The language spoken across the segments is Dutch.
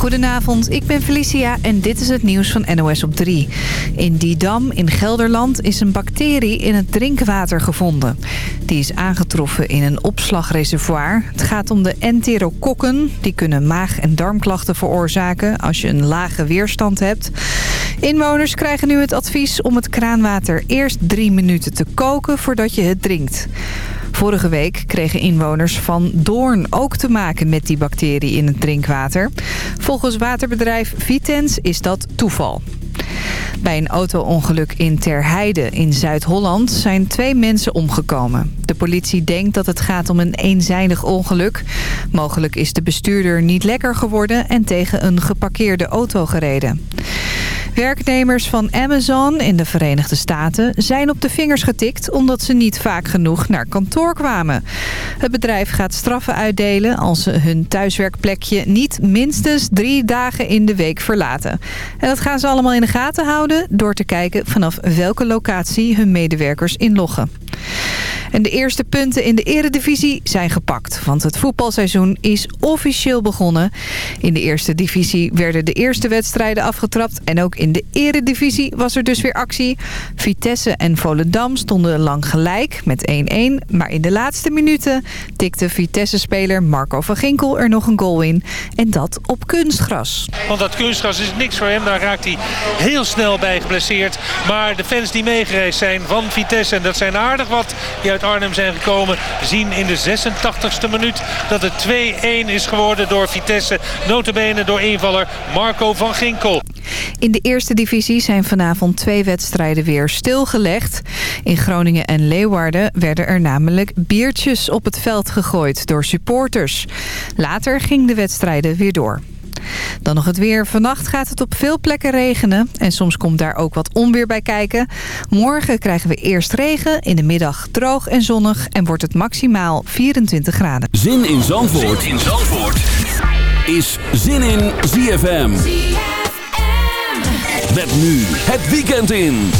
Goedenavond, ik ben Felicia en dit is het nieuws van NOS op 3. In Didam in Gelderland is een bacterie in het drinkwater gevonden. Die is aangetroffen in een opslagreservoir. Het gaat om de enterokokken. Die kunnen maag- en darmklachten veroorzaken als je een lage weerstand hebt. Inwoners krijgen nu het advies om het kraanwater eerst drie minuten te koken voordat je het drinkt. Vorige week kregen inwoners van Doorn ook te maken met die bacterie in het drinkwater. Volgens waterbedrijf Vitens is dat toeval. Bij een auto-ongeluk in Terheide in Zuid-Holland zijn twee mensen omgekomen. De politie denkt dat het gaat om een eenzijdig ongeluk. Mogelijk is de bestuurder niet lekker geworden en tegen een geparkeerde auto gereden. Werknemers van Amazon in de Verenigde Staten zijn op de vingers getikt... omdat ze niet vaak genoeg naar kantoor kwamen. Het bedrijf gaat straffen uitdelen als ze hun thuiswerkplekje... niet minstens drie dagen in de week verlaten. En dat gaan ze allemaal in de gaten houden... door te kijken vanaf welke locatie hun medewerkers inloggen. En de eerste punten in de eredivisie zijn gepakt. Want het voetbalseizoen is officieel begonnen. In de eerste divisie werden de eerste wedstrijden afgetrapt. En ook in de eredivisie was er dus weer actie. Vitesse en Volendam stonden lang gelijk met 1-1. Maar in de laatste minuten tikte Vitesse-speler Marco van Ginkel er nog een goal in. En dat op kunstgras. Want dat kunstgras is niks voor hem. Daar raakt hij heel snel bij geblesseerd. Maar de fans die meegereisd zijn van Vitesse... en dat zijn aardig wat die Arnhem zijn gekomen... zien in de 86e minuut dat het 2-1 is geworden door Vitesse. Notabene door invaller Marco van Ginkel. In de eerste divisie zijn vanavond twee wedstrijden weer stilgelegd. In Groningen en Leeuwarden werden er namelijk biertjes op het veld gegooid door supporters. Later gingen de wedstrijden weer door. Dan nog het weer. Vannacht gaat het op veel plekken regenen. En soms komt daar ook wat onweer bij kijken. Morgen krijgen we eerst regen. In de middag droog en zonnig. En wordt het maximaal 24 graden. Zin in Zandvoort, zin in Zandvoort. is Zin in ZFM. ZFM. Met nu het weekend in.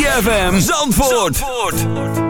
ZFM Zandvoort. Zandvoort.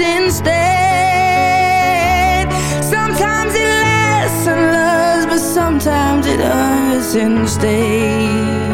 instead. Sometimes it lasts and loves, but sometimes it hurts instead.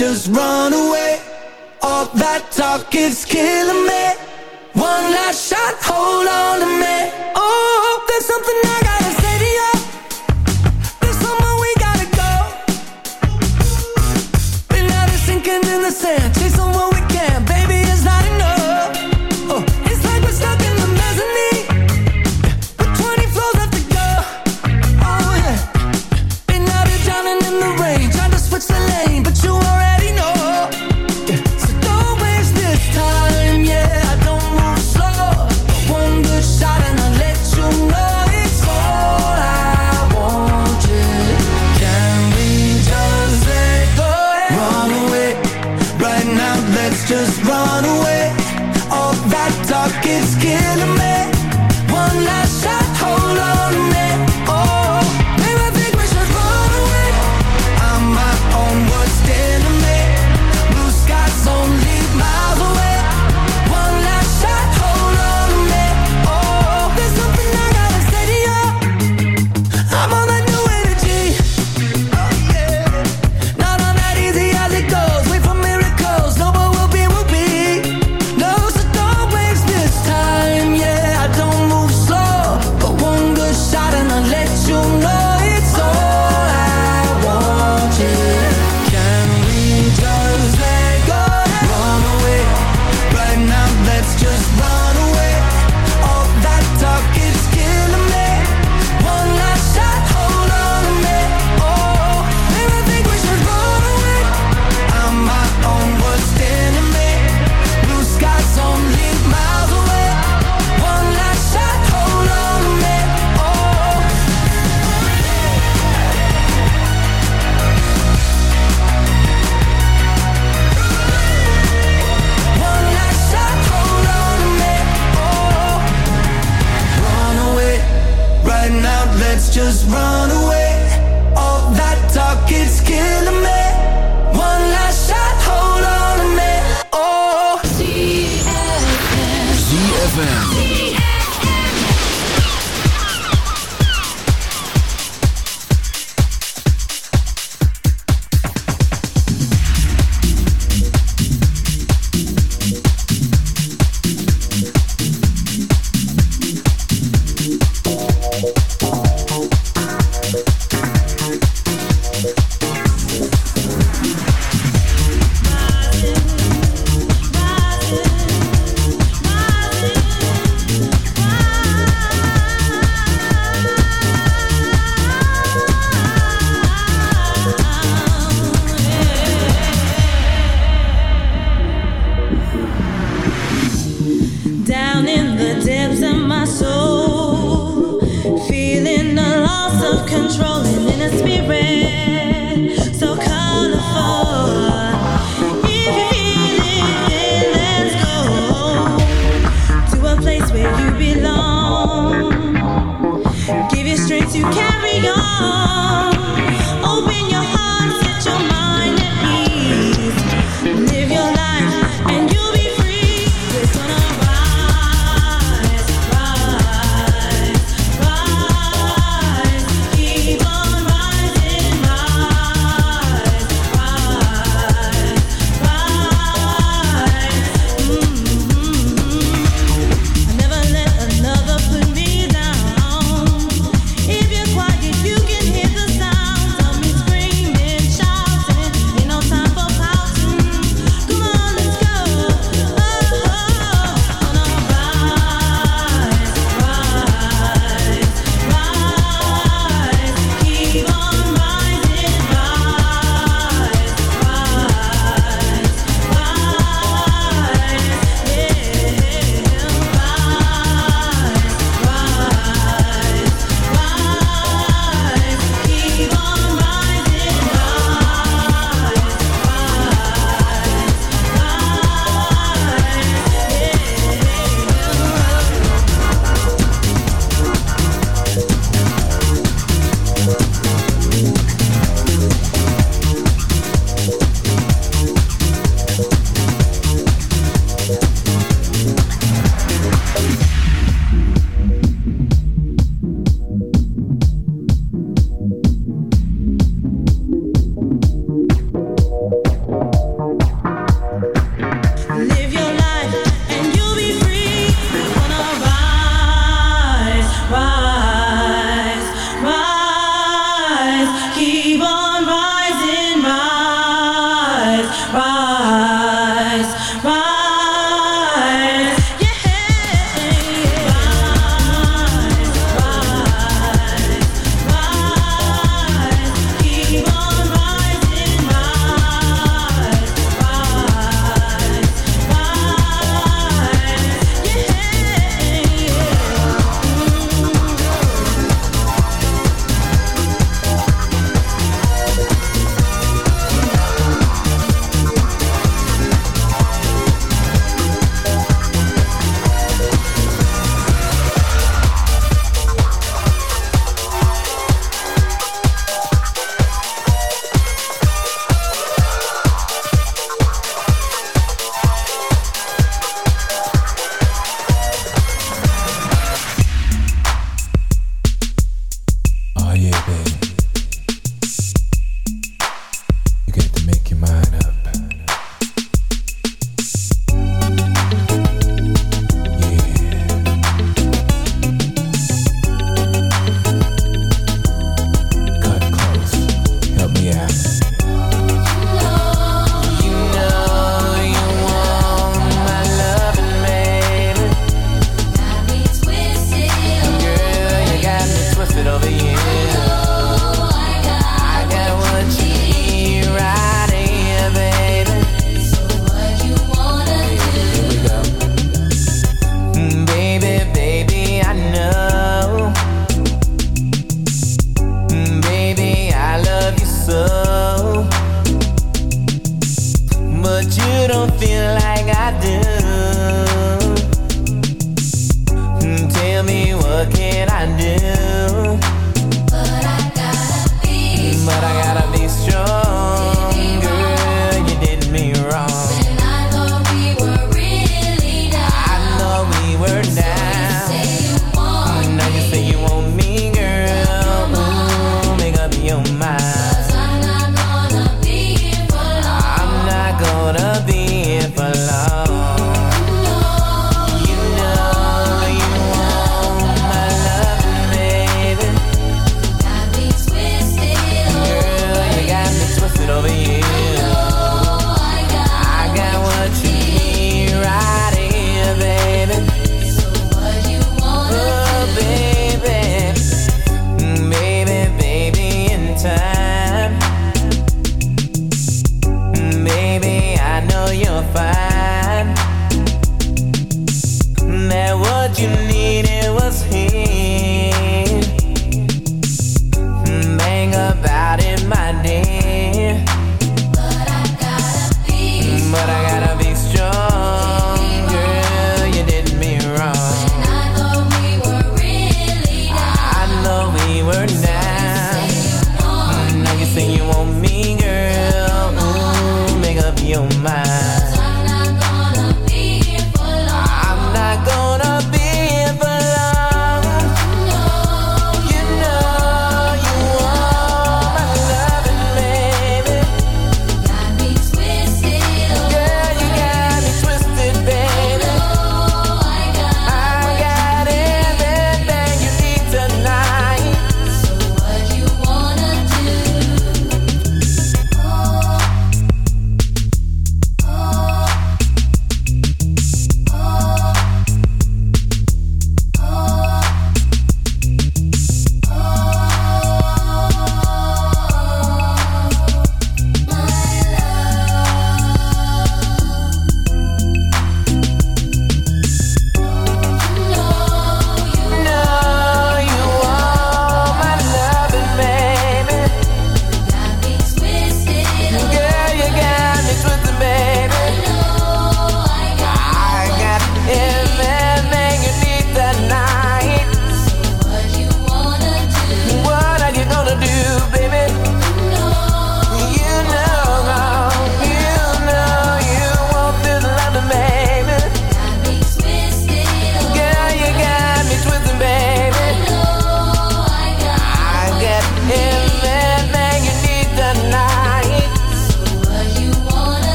just run away. All that talk is killing me. You carry on.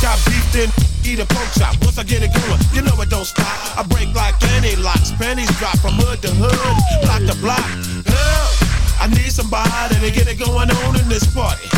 Got beef, then eat a pork chop. Once I get it going, you know it don't stop. I break like any locks. Pennies drop from hood to hood, block to block. Help! I need somebody to get it going on in this party.